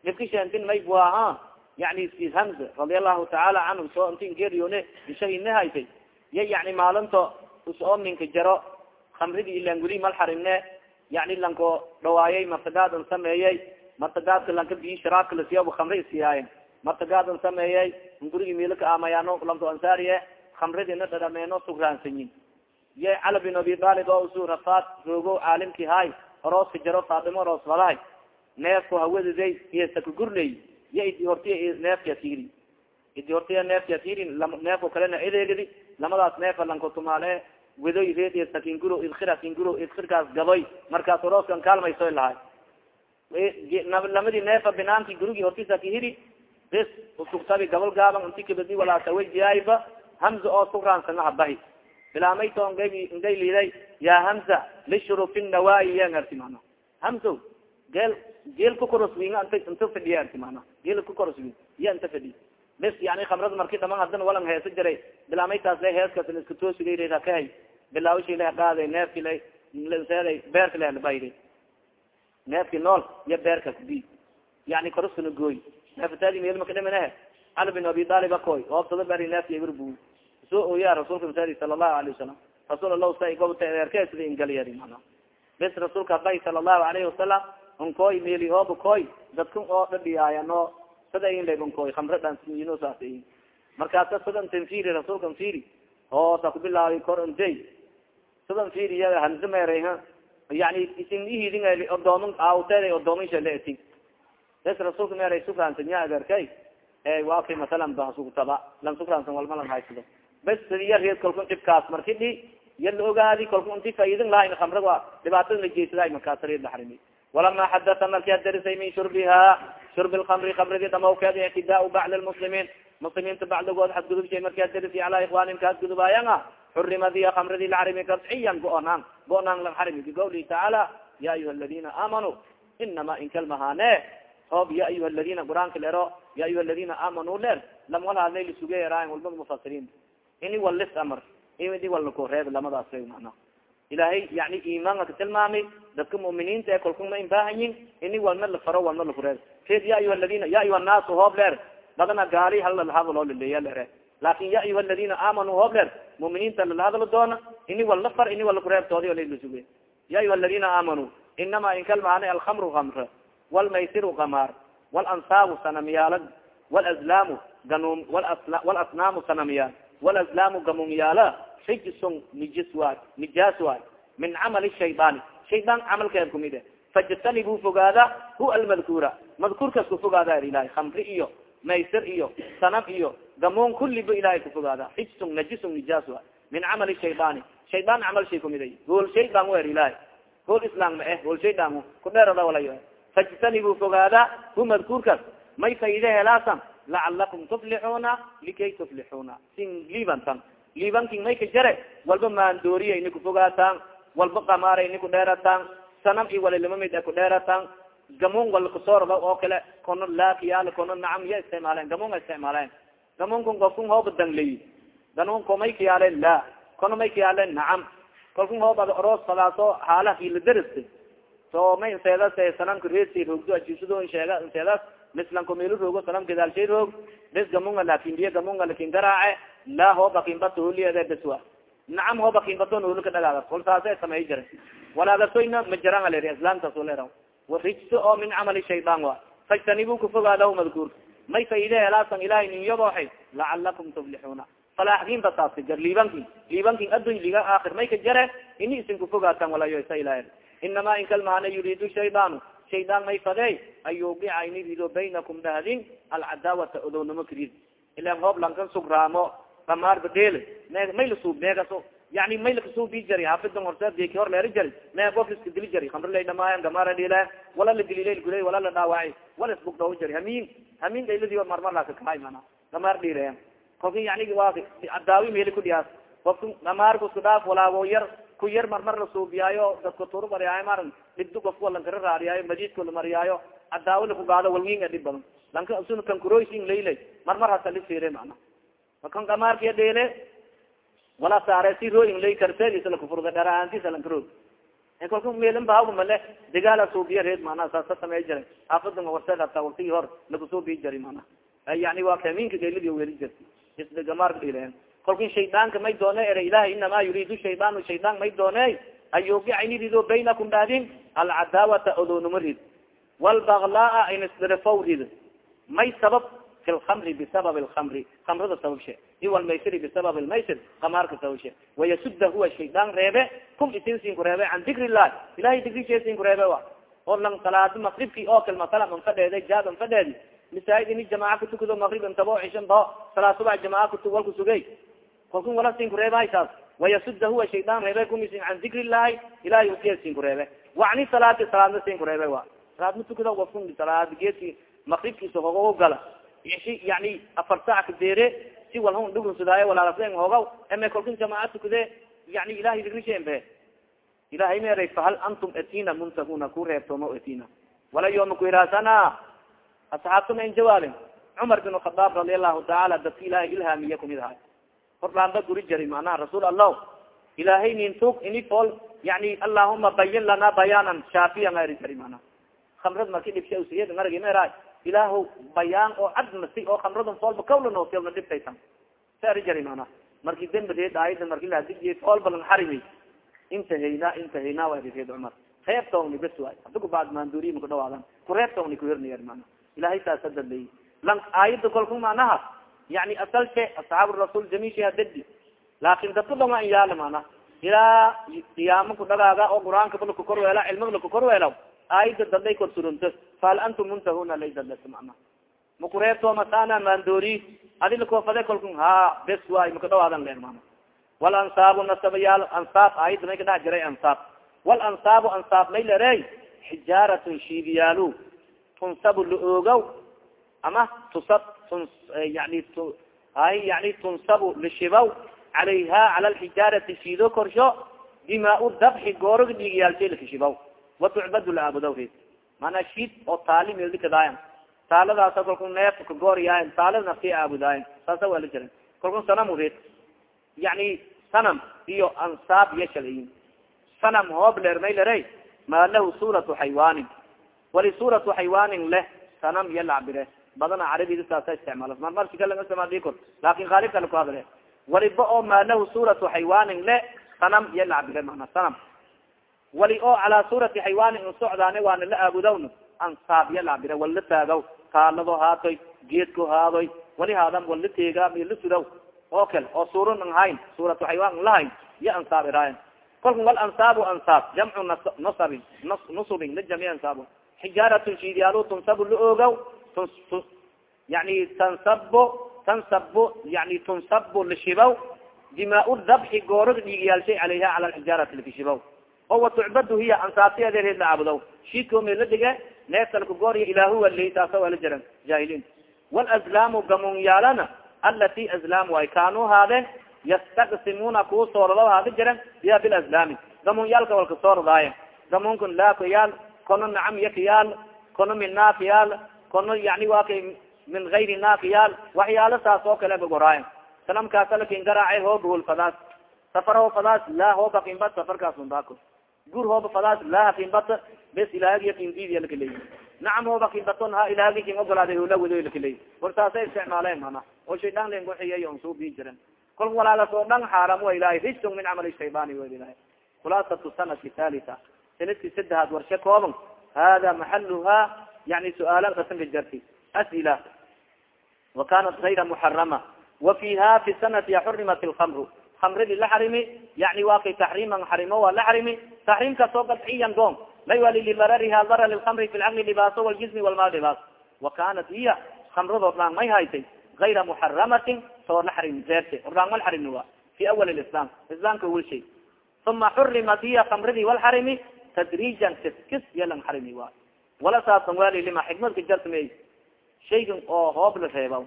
dhibka shaantin may bu aha yani si hamza radia allahu tacaala canhu soo intin geeriyone ishahine haytay ya yani maalinto u soo minka jaro kamridi ilan guli mal xarimne yani lanko dhawaayay martagaadan sameeyey martagaadka lanka bi sharaabka lasiya kamri isiyaayen martagaadan sameeyey gurigi miilaka amayaano lanko ansaariye kamridina dhadhameeno sugraansanyin ye cala bin abi talib oo usu rafaad roogo caalimki hay orooska jaro faatimo oroos fadahay neefku hawadaday iyo sakagurney ya idi hortiya neefka tiri idi hortiya neefka tiri neefko kalena edeegadi lamadaas neefa lanko tumaale wadoy reed sakinguro idkira kinguro idkirkaas gadoy markaas orooskan kaalmaysoy lahay lamadii neefa binaanki gurigi hortisa kahiri bes usugtabi gabal gaaban inti kabadi walaasawaydiyaayba hamza oo sugraansanaha bahi bilamayto ngay liday ya hamza lishrufi nawaayi yan arti mana hamzo geel geel kukoroswinga int inta fadhiya arti mana geel kukoroswin iya inta fadhi. Bes yani kamrada marki dhaman hadana walan heesa jiray. Bilamaytaas la heeskas iska toosigayra kahay bilaawshi la qaaday neefki la seeday beerka labayd neefki nool iyo beerka bi yani korosuna gooy. Neefataadi meel makadhiminahe cali bin abi talib akoy oobsada beri neefki igurbu soo ooya rasuulka masadi sala allahu alayhi wasalam rasuul lah sa gobta eerke sida ingaliyari mana bes rasuulka bay sala allahu alayhi wasalam unkoy meeli hooba koy dadka oo dhadhiyaayano sada in lab unkoy kamre dhansiino saas markaasa sidan tanfiri rasuulka firi. Hoosa kubilaabi kor intay sidan firi ya hanse meereyha yani isin ihidin odoomin aawteeda odoomin shaleeti bes rasuulka meeray sufransanya agarkay waa kay masalan lan sufransan walma lan haysado bes sidiya reed kalku dhibkaas marki ya la ogaadi kalku inti faidin lahayn kamraga dhibaatada la jeysada markaas reed la xarimi walama xadata marki hadarisay min shurbiha shurbi lkamri kamridi dhamawkeed ictidaa bacli lmuslimiin muslimiinta bacdigood xadgudubshay marki hadarisay cala ikwanim ka hadgudubaayanga xurimadiya kamridi laxarimi karciyan go-onaan go-onaan la xarimi biqawlihi tacaala ya ayuha aladina aamanuu inama inkalmahane oob ya ayuha aladina qur'aanka lero ya ayuha aladina aamanuu leer lam wal hadlay lisugeeraayan walba mufasiriin ini walis amar ini walnako reeb lamadaas mana ilaahay yani imaanka katilmaami dadka muminiinta ee kalku ma imbahanyin ini walna la faro walna lakureeb red ya ayuha aladina ya ayuha naasu hoob leer. Badana gaali halalhadaloo laleeya lere laakin ya ayuha aladina aamanuu hoob leer. Muminiinta lalahadalo doona ini walna far ini wal lakureeb toodi lalasuge ya ayuha aladina aamanuu inama inkalmaane alkamru kamr walmaysiru kamaar walansaabu sanamyaala walazlaamu ganum walasnaamu sanamyaal walazlaamu gamumyaala rijsun nijis waay nijaas waay min camali shaydaani shaydaan camalkeed kumid e fajtanibuu fogaada hu almadkuura. Madkuurkaas kufogaada ilahay kamri iyo maysir iyo sanab iyo gamuun kuliba ilahay kufogaada rijsun najisun nijaas waay min camali shaydaani shaydaan camal shay kumid hool shaydaan wer ilahay hool islam ma eh hool shaydaan kudheerada walayo fajtanibuu fogaada hu madkuurkaas. May faide helaasan? Lacalakum tuflixuuna likay tuflixuuna sin libantan libankin may ka jare walba maandooriya ini kufogaataan walba kamaara ini kudheerataan sanam i walilima mid e kudheerataan gamun wala kusoorba oo kale kono laakiyaal kono nacam ya isticmaaleen gamunga isticmaaleen gamunkun kolkun hooba dangley gamun ko may kayaalen la. Kono may kayaalen nacam kolkun hoobad oros fadaaso haalaha iladaras so may inseedas sanamka reesi roogdo ajisado insheega inseedas mislanko melu roogo sanam gadaalshay roog bes gamunga laakin biya gamunga laakiin garaace la hooba kinbataholiyeede beswa nacam hooba kinbaton olka dhagaagas kol saasa samey jira walaagasoyna ma jiraan aler islaamtaas leera rijso oo min camali shaydaan wa. Fajtanibu kufogaadaw madkuur may faide helaasan ilahay nin yabooxay lacalakum tuflixuuna falaaxdin basaabka jar liibankin liibankin adduny liga aakhir may ka jare ini isin kufogaatan walayo isa ilaah inama inkalmaana yuriidu shaydaanu shaydaan may fadey an yuuqica ini rido baynakum dhahdin alcadaawata odownamo karid ilan hoob lankan sugraamo damaarba dheel me may lasuub meegaso yani may lakasuubi jari haafidan horseedki hor leeri jari. Mee qof iska jari kamrlay dhamaaya damaara dhila wala la dililay gulay wala la dhaawaci wala isbugdaw jari. Hamin hamin dayladi marmar laka kahay mana. Damaar dhile kolka yani waa daawi meeli kudhiyaas ofka damaarka isku dhaaf walaago yar ku yar marmar la suubiyaayo dadka turu mariyaayo dhibdu ofka lankara raariyaayo madiidka la mariyaayo adaawi lakugaado walwinga dhib badan. Lanka sun kan kuroysin laylay marmar hasa lisire mana makan damaarkiya dhele wala saare si rooyin lay karteedisa lakufurda dharaantiisa lankaroog kolka meelin baaga male degaala suubiya reed mana saasa samey jira aafadan warseed hata wartigi hor lakusuubi jari mana yani waa kaminka gayladi weli jirta isdegamaarka dhileen kolkin shaydaanka may doone ere ilahi inama yuriidu shaydaan shaydaan may doone an yuuqica ini rido baynakum dhahdin alcadaawata odownimo rid. Walbaglaa in isdirifow rid. May sabab fi lkamri bisabab lkamri kamrada sababshe iwalmaysiri bisabab lmaysir kamaarka sababshe wayasuda huwa shaydaan reebe kum isin sin ku reebe can dikri illah ilahay digrishe sin ku reebe wa oo lang salaado makribki oo kal masala an fadheeday jaad an fadheedi. Masaajid ini jamaaca kutukado makrib intabo cishan bao salaa subax jamaaca kutu walku sugay kalkun wala sin kureebe saas wayasuda huwa shaydaan reebe kumisin can dikri illahi ilahay ukiya sin kureebe wacni salaati salaadna sin kureebe wa salaad ma tukado wafkun salaad geedki makribkiisa hogo gala ishi yani afar saac kadeere si walhun dhugunsadaayo walaalasa hogaw eme kalkun jamaaca tukade yani ilahay digrishenbe ilahay meeray fahal antum etina muntahuna ku reebtoomo etina wala yooma kuiraasana asxaabta ma in jawaabin cumar bin khadaab radi allahu taala dadka ilahay ilhaamiya kumid ahay horlaanba guri jari manaha rasuul allah ilahay nintug ini fool allahuma bayin lana bayaanan shaafiya maeri jari mana. Kamrad marki dhibsha usiyad maragi meera ilaahu bayaan oo cad nasi oo kamradan foolba kawlanootilna dhibtaysan saari jari mana. Marki dembadeed aayada marki foolba lang xarimi intahayna intahayna wa reed cumar reebtawni bes waay hada kubaad maanduriy maka dhawaadan kureebtawni kuhirniyar mana ilahay saasa dadlay lan aayada kolku manaha yani asalshe asxaab rasul jamisha dadi laakin dadka dhama in yaalla mana ilaa qiyaamo kudhagaaga oo qur'aanka ba lakukorweela cilmiga lakukorweela aayada dadlay korsurunto fahal antum muntahuna lay dadlata mana makureebto masana maandoori adi lakoofade kolku ha bes waay maka dhawaadan leen mana walansaabu nasabayaal ansaab aayada may kadhax jiray ansaab walansaabu ansaab may lerey xijaaratun shiidiyaalu tunsabu laogow ama tusab yani ay yani tunsabu lishibaw calayha cala alxijaarati shiido korsho dimaa dabxi goorog dhiigiyaalshay lakashibaw watucbadu laabudaw red mana shiid oo taali meeldikadaayan taaladaasa kalku neef kagooriyaayan taalada nafti aabudaayan saasa waa la jiran kalku sanam red sanam iyo ansaab iyo shalayin sanam hoob leer may lere maa lahu suuratu xaywaanin wali suuratu xaywaanin leh sanam iyo lacbire badana carabida saasa isticmaala marmarsi kalagasamaadi kor. Laakin khaalibka laku hadle. Waliba oo maa suuratu xaywaanin le sanam iyo lacbire mana sanam. Wali oo calaa suurati xaywaanin usocdaane waana la aabudawna ansaab iyo lacbire walla taagaw. Taalado haatoy geedko haadoy. Wali haadan walla teega mila sudaw oo kale oo suuran an hayn suuratu xaywaan lahayn iyo ansaab iraayan. Kolka wal ansaabu ansaab jamcu nasabin nusubin la jami ansaab xijaaratun shiidyaalo tunsabu la oogaw yani tansabo tansabo yani tunsabu lishibaw dimaa dabxi goorada dhiigiyaalshay calayha cala xijaarati lakishibaw oo watucbadu hiya adeereed la caabudaw shiidko me la dige neeftalka gooriya ilaahuwa ley taasa waa la jiran jaahiliin wlazlaamu gamunyaalana alati azlaam way kaanuu haadeen yastaqsimuna kuu soorado haada jiran biha bilazlaami gamunyaalka walka sooradaaye gamunkun laakayaal kono nacam yakayaal kono minnaakayaal kono yani waa kay min gayri naakiyaal waxyaalo saas oo kale bagoraayo sanamkaasa laakiin garaace hooba hulfadaas safar fadaas laa hooba kinbat safarkaas gur hooba fadaas laa kinbat bes ilaahgiya kindiidiya lakaleeyi nacam hooba kinbaton ha ilaahgi kin ogolaaday hula wado lakaleeyi war saasay isticmaaleen mana oo shaydaan len guxiyay on bii jiren kolka walaagas oo dhan xaaram wa ilahay rijsun min camali shaydaani wa ilahay khulaasatu sanati thalitha. Sanadki saddexaad warshe kooban hada maxaluha yani su'aalan kasanka jarti. As'ila wa kanat gayra muxarama wa fiha fi sanati xurimat lkamru kamridi la xarimi yani wa taxriiman xarimo waa la xarimi taxriimkaasoo gadciyan doon may wali libarariha darar lkamri fi lcaqli libaaso waljismi walmaal libaas wa kanat hiya kamradoo dhaan may haytay gayra muxaramatin soo la xarimi deerte ordhaan mal xarimi wa fi awal islam islaamka wel shay uma xurimat hiya kamradii wal tadriijan kiskis yalang xarimi wa wala saasan wali lima xikmadka jartmey shaygan oo hoob la reeba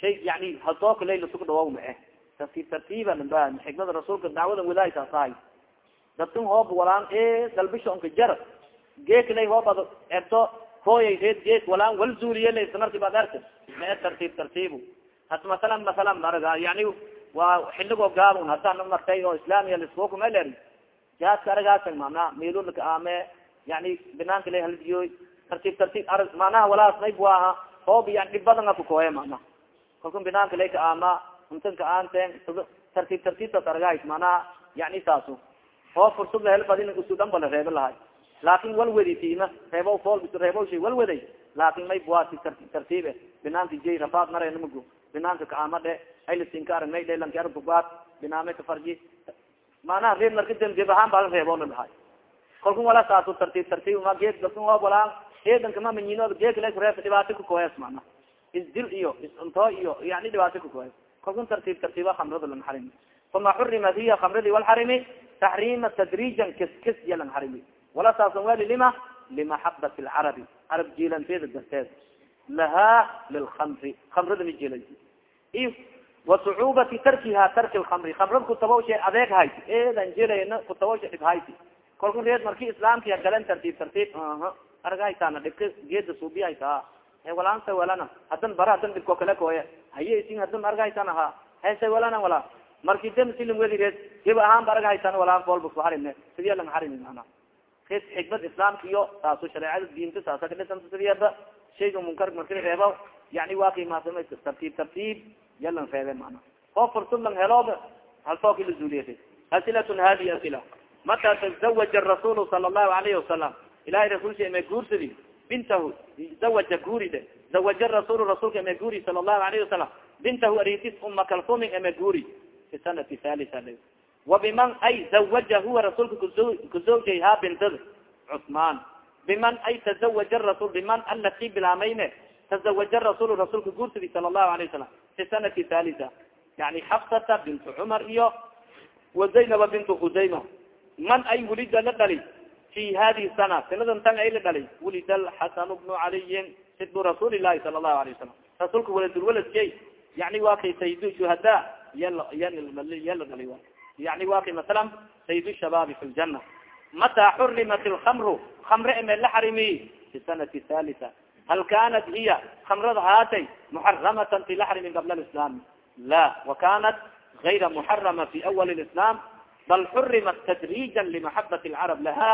shay yani hadooka lay lasug dhawow mae tartiib tartiiba ba xikmada rasuulka dacwadan wadaay saasahay dadkan hoob walaan e dalbisha onka jar geeklay hoob ad erto hooyay reed geek walaan wal zuuliye la isla marki baad erta mae tartiib tartiibu has masalan masalan maraga yani waa xiligo gaabun hadana martay oo islaamiya liskukumeler jaaska aragaasa mana milulka ame yani binaanka la haldiyoy tartiib tartiib ar manaha walaas mayb waaha hoob yan dhib badan a kukoye mana. Kalku binaanka lay ka ama untan ka aanten tartiib tartiibtas aragahays manaha yani saasu oo fursad lahel fadin usu dhan ba la reebo lahay laakin wal wedi tima reebo fool reebo shay wal weday mayb waa si tartiib tartiibe binaanka jay rafaad marenamago binaanka kaama dhe aylasinka aragnay dhe lanki arbubaad binaame ka farji. Manaha reeb marka dembib ahaan baa reebo la dhahay kalku wala saasu tartiib tartiib ma geed oo walaan eedanka ma manyinood geekla reebta dhibaato kukoes mana isdil iyo isunto iyo yani dhibaato kukoes kalkun tartiib tartiiba kamrada lang xarimi uma xurimat hiya kamradi walxarimi taxriima tadriijan kis kis iya lang xarimi wala saasan wali lima limaxabat lcarabi carab jiilanteeda darteed. Lahaa lilkamri kamrada ma jiilan. I wa sucuubati tarkiha tarki lkamri kamrad kutabawshe adeeg hayti eedan jilayna kutabawshe dhib hayti kalku reed marki islaamkia galeen tartiib tartiib argahaytaana dhibka geeda suubi haytaa walaansa walana hadan bara hadan dhibko kale koye haye isin hadan argahaytan aha hese walana wala marki dem silim wedi reed gib ahaan ba walaan foolbus harine sidiya lang harini mana res xikmad islaamka iyo saaso shareecada diinta saasa kadhisanta sidiyaba shayga munkar marki reeba yani waa kimaasama tartiib tartiib yalan reebe mana oo fursad lang helooba halfooki la zuuliyata asilatun hadi asila mata tazawaja rasuul sala allahu alayhi wasalam ilahay rasulka ime guursadi bintahu zawaja guuride zawaja rasul rasulka ime guuri sala allahu alayhi wasalam bintahu aritis uma kalfumi ime guuri fi sanati halisa wa biman ay zawaja huwa rasulka kuzawjay ha bintad cusmaan biman ay tazawaja rasul biman alati bilaamayne tazawaja rasul rasulka guursadi sala allahu alayh wasalam fi sanati halisa yani xafsata bintu cumar iyo wa zaynaba bintu khusayma man ay wulida la dhali fi hadihi sana sanadan tan ay la dhalay wulida alxasan bnu caliyin sidbu rasuuli lahi sala allahu alayh wasalam rasuulka waladulwaladkey yani waa kay sayid shuhada yala dhalay yani waa kay masalan sayid shabaabi fi ljana mata xurimat lkamru kamre eme la xarimi fi sanati halisa hal kanat hiya kamrada haatay muxaramatan ti la xarimi qabla lislaam la wa kanat gayra muxarama fi awal lislam bal xurimat tadriija limaxabat lcarab laha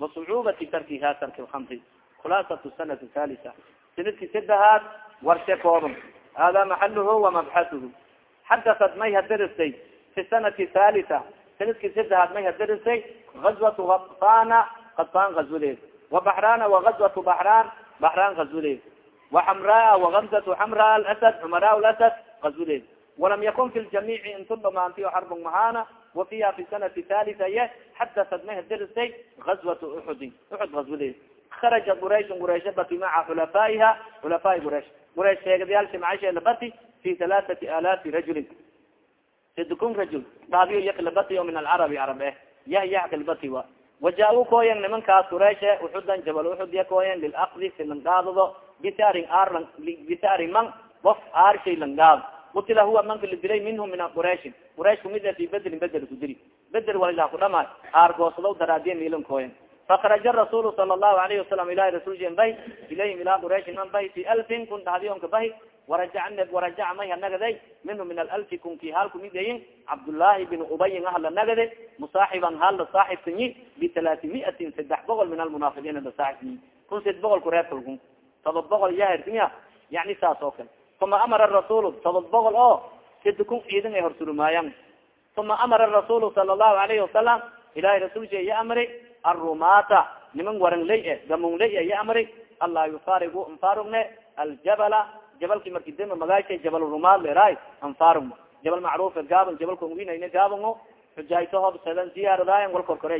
wasucubati tarkiha tarki lkamri khulaasat sanat halisa sanadki sadahaad warshe kooban hada maxaluhu wamabxasuhu xadasad may hadaristay fi sanati halisa sanadki sadahaad may hadaristay gazwatu afana kadfan gazwadeed wabaxrana wagazwatu baxraan baxraan gazwadeed waxamraa wagamzatu xamra asad xumara lasad gazwadeed walam yakun fi ljamiici intu dhamaantiyo xarbun mahana wafiha fi sanati halisa ye xadasad may hadaristay gazwat uxudin uxud gazwadeed kharaja quraysh quraysha bati xulafaa'iha xulafaai quraysh quraysh sheegadayaalsha macasheelabati fi halaaثati alaafi rajulin sidkun rajul dhaabiyo yaklabati o min alcarabi carab eh yah yah kalbati wa waja-u kooyen nimankaas qurayshe uxudan jabal uxud ya kooyen lilakdi si langaadado bitaarin ar bitaarin man of aarshay langaado utila huwa manka la dilay minhu min quraysin quraysh kumid fi bedelin bedel kudiri bedel walila kudhama aar goosado daraadiye milan kooyen. Fakaraja rasuul sala allahu alayhi wasalam ilahi rasulshin bahi ilayhim ilaa qurayshi man bahi fi alfin kun dhadiyonka bahi warajac warajaca may hanagaday minhu min alalfi kunki hal kumidayin cabdullaahi bin ubayin ah la nagade musaaxiban hal la saaxibkanyi bitalaati miatin saddex boqol min almunaafiqiina la saaxibkanyi kun sid boqol kureebkalkun todob boqol yaherkmiya yani saas oo kale uma amara rasuul todob boqol oo sidkun ciidan ay horsurumaayan uma amara rasuul sala allahu alayhi wasalam ilahay rasulka iya amri arumata niman waranley e gamungley e iya amri yufaarigu anfaarugne aljabala jabalki marki dema magaasha jabal rumaad leeraay anfaarug jabal macruuf gaaban jabalka winayne gaabango xujayto hob sedan ziyaaradayan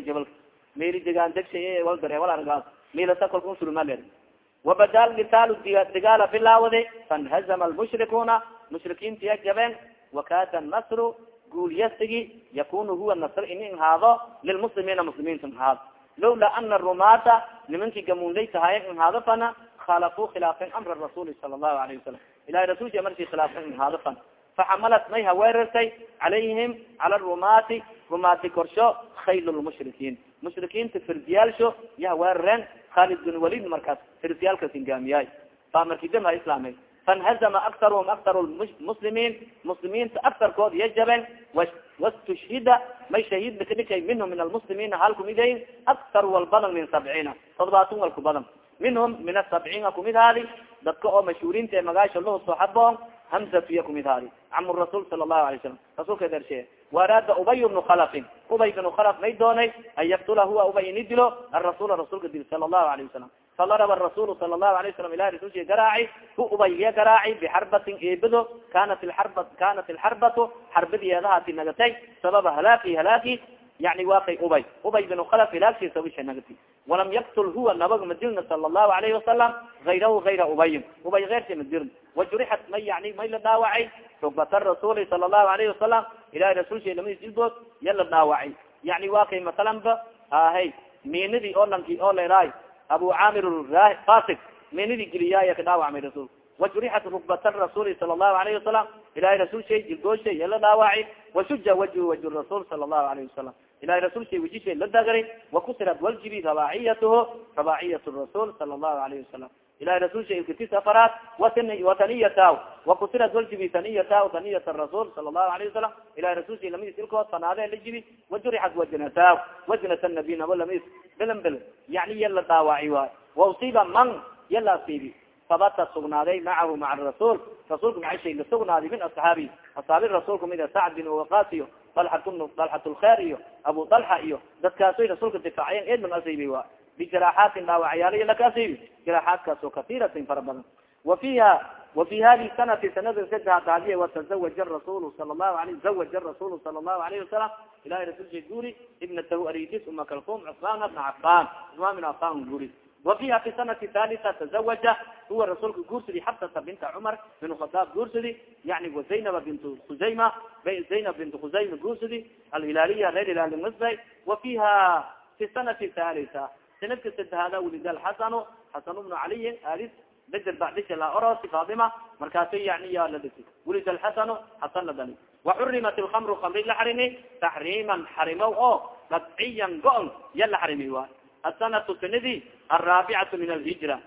jabalka. Meli degaan degshay wal dare wal argaas. Milasa kolka unsuruma leer wabadal gitaal digaala bilaawade fanhazama lmushrikuuna mushrikiintiya jabeen wakada nasru guulyasigi yakunu huwa nasr ini inhaado lilmuslimiina muslimiinta inhaado lawla ana rumata nimankii gamunlay tahaye inhaado fana khalafu khilaafen amra rasuli sala allahu alayhi wasalam ilahi rasulki markii khilaafen inhaado fana faxamalat may haweerartay calayhim cala rumati rumaati korsho khayl lmushrikiin mushrikiinta firdiyaalsho ya haweerareen khalid bin walid markaas firdiyaalka singaamiyaay fa markii dama islaamay fanhazama aktarhum aktar muslimiin muslimiinta aktarkood iya jaben wastushhida may shahiid lakadhikay minhum min almuslimiina hal kumidayn aktar wal badan min sabciina toddobaatan wal ku badan minhum min asabciina kumid haadi dadka oo mashhuuriinta magaasha lahu soo xaboon hamzatuya kumid haadi cam rasuul sala allahu alay salam rasuulka dershe waraada ubay bnu khalafin ubay bnu khalaf may doonay an yaktula huwa ubay ini dilo arasuula rasuulka dil sala allahu alayh wasalam fadaraba rasul sala allahu alay salam ilahi rasulka garaaci hu ubaya garaaci bixarbatin eebado kanat kanat alxarbatu xarbadiyeedahaati nagatay sababa halaaki halaaki yani waa kay ubay ubay bin khalaf hilaagsiisa wisha nagati walam yaktul huwa nabag madilna sala allahu alayhi wasalam ayrahu ayra ubayin ubay eyrsi madirn wajurixat may yani may la dhaawacay rugbata rasuli sala allahu alayhi wasalam ilahi rasulsha lamadis ilbood ya la dhaawacay yani waa kay ahay miinadii oo lanki oo leeraay abu camir fasik minidi geliyaaya ka dhaawacmay rasul wajurixat rugbata rasuli sala allahu alayhi wasalam ilahay rasul shay jilgooshay yala dhaawaci washuja wajhu wajhu rasul sala allahu alayhi wasalam ilahay rasul shay wejishay la dagari wakusirat waljibi rabaaciyatuhu rabaaciyat rasul sala allahu alayhi wasalam ilahay rasul shay ilkatis afaraad wataniyata wakusirat waljibi taniyata taniyat rasul sala allahu alayhi wasalam ilahay rasul shay lamadis ilkood fanaade la jibi wajurixat wajnata wajnat nabi nabo lamadis belan bel yani yala dhaawaci waay wausiba man yala asiibi sabata sugnaaday macahu maca rasul rasuulka macashay la sugnaaday min asxaabi asxaabi rasuulka mida sacd bin waqas dalxat lkhair iyo abu dalxa iyo dadkaasoy rasuulka difaacayen eed man asiibi wa bijaraxaatin dhaawacyaala laka asiibi jaraxaatkaas oo kasiiratin fara badan wa fiha wa fi hadi sanati sanada sadexaad hadiye watazawaja rasul sala lahu alayh zawaja rasul sala allahu alayhi wasalam ilahi rasulsha guuri ibnatahu aridis uma kalkum bna cafan cusman bin cafan guuri wafiha fi sanati halisa tazawaja huwa rasuulka guursadi xabsata binta cumar bin khadaab guursadi yani wazaynaba bint khusayma zaynab bint khusayma guursadi alhilaaliya reer hilaali masbay wa fiha fi sanati halisa sanadka sadexaada wulid alxasanu xasan bnu caliyin alis bedel bacdisha la orosi fatima markaasa yani ya la dhisi wulid alxasanu xasan la dali waxurimat alkamru kamri la xarimi taxriiman xarimow oo qadciyan go-on ya la xarimi waay asanatu sanadi alraabicatu min alhijra